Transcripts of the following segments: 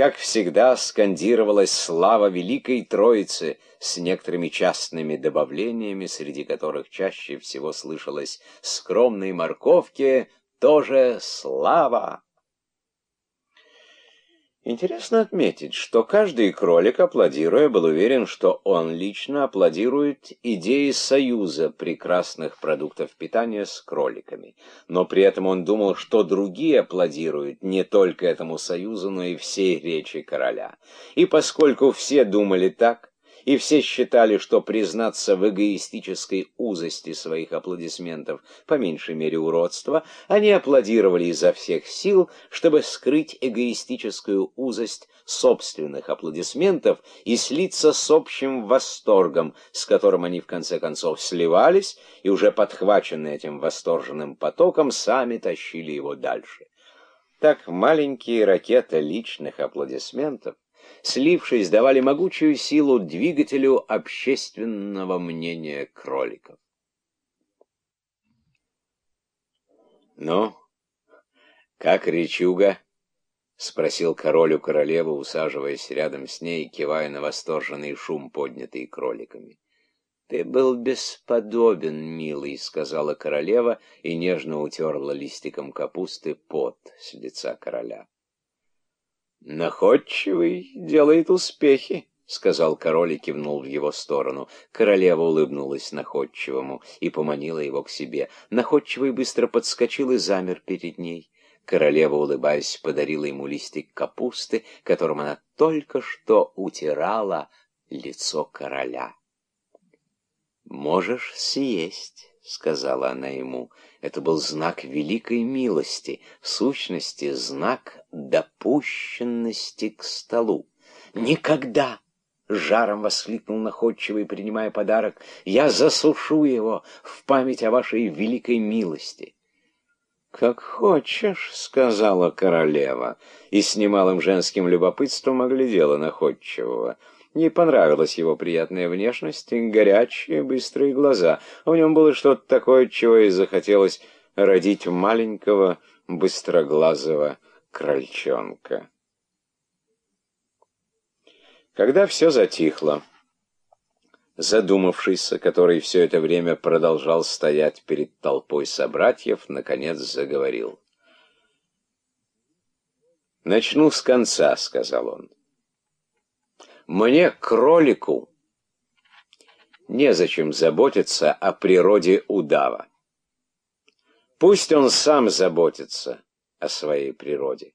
как всегда, скандировалась слава Великой Троицы с некоторыми частными добавлениями, среди которых чаще всего слышалось «скромной морковке тоже слава». Интересно отметить, что каждый кролик, аплодируя, был уверен, что он лично аплодирует идее союза прекрасных продуктов питания с кроликами. Но при этом он думал, что другие аплодируют не только этому союзу, но и всей речи короля. И поскольку все думали так, и все считали, что признаться в эгоистической узости своих аплодисментов, по меньшей мере уродства, они аплодировали изо всех сил, чтобы скрыть эгоистическую узость собственных аплодисментов и слиться с общим восторгом, с которым они в конце концов сливались, и уже подхваченные этим восторженным потоком, сами тащили его дальше. Так маленькие ракеты личных аплодисментов слившись, давали могучую силу двигателю общественного мнения кроликов. «Ну, как речуга?» — спросил король у королевы, усаживаясь рядом с ней, кивая на восторженный шум, поднятый кроликами. «Ты был бесподобен, милый», — сказала королева и нежно утерла листиком капусты пот с лица короля. «Находчивый делает успехи», — сказал король и кивнул в его сторону. Королева улыбнулась находчивому и поманила его к себе. Находчивый быстро подскочил и замер перед ней. Королева, улыбаясь, подарила ему листик капусты, которым она только что утирала лицо короля. «Можешь съесть». — сказала она ему. Это был знак великой милости, в сущности, знак допущенности к столу. «Никогда!» — жаром воскликнул находчивый, принимая подарок. «Я засушу его в память о вашей великой милости». «Как хочешь», — сказала королева, и с немалым женским любопытством оглядела находчивого. Ей понравилась его приятная внешность и горячие, быстрые глаза. В нем было что-то такое, чего ей захотелось родить маленького, быстроглазого крольчонка. Когда все затихло, задумавшийся, который все это время продолжал стоять перед толпой собратьев, наконец заговорил. «Начну с конца», — сказал он. Мне, кролику, незачем заботиться о природе удава. Пусть он сам заботится о своей природе.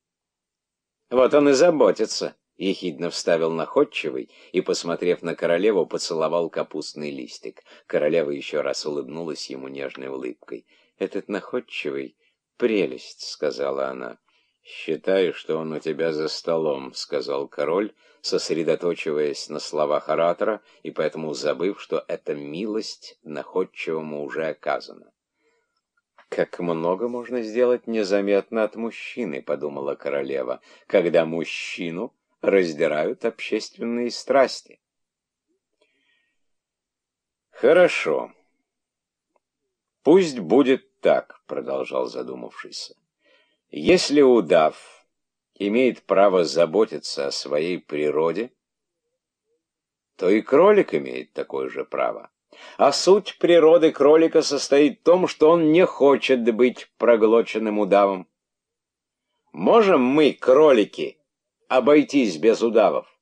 Вот он и заботится, — ехидно вставил находчивый и, посмотрев на королеву, поцеловал капустный листик. Королева еще раз улыбнулась ему нежной улыбкой. «Этот находчивый — прелесть», — сказала она. «Считаю, что он у тебя за столом», — сказал король, сосредоточиваясь на словах оратора и поэтому забыв, что эта милость находчивому уже оказана. «Как много можно сделать незаметно от мужчины», — подумала королева, «когда мужчину раздирают общественные страсти». «Хорошо. Пусть будет так», — продолжал задумавшийся. Если удав имеет право заботиться о своей природе, то и кролик имеет такое же право. А суть природы кролика состоит в том, что он не хочет быть проглоченным удавом. Можем мы, кролики, обойтись без удавов?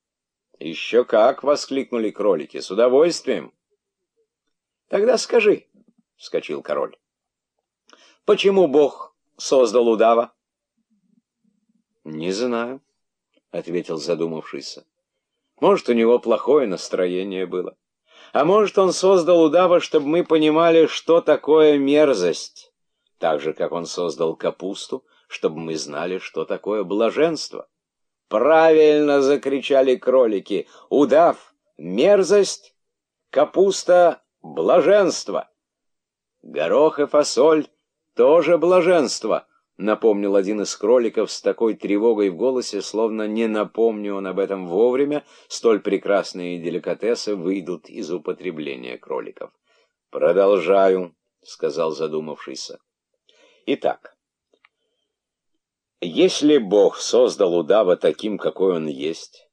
Еще как, — воскликнули кролики, — с удовольствием. Тогда скажи, — вскочил король, — почему Бог создал удава? «Не знаю», — ответил задумавшийся. «Может, у него плохое настроение было. А может, он создал удава, чтобы мы понимали, что такое мерзость, так же, как он создал капусту, чтобы мы знали, что такое блаженство». «Правильно!» — закричали кролики. «Удав — мерзость, капуста — блаженство». Горох и фасоль — тоже блаженство —— напомнил один из кроликов с такой тревогой в голосе, словно не напомню он об этом вовремя, столь прекрасные деликатесы выйдут из употребления кроликов. «Продолжаю», — сказал задумавшийся. «Итак, Если Бог создал удава таким, какой он есть,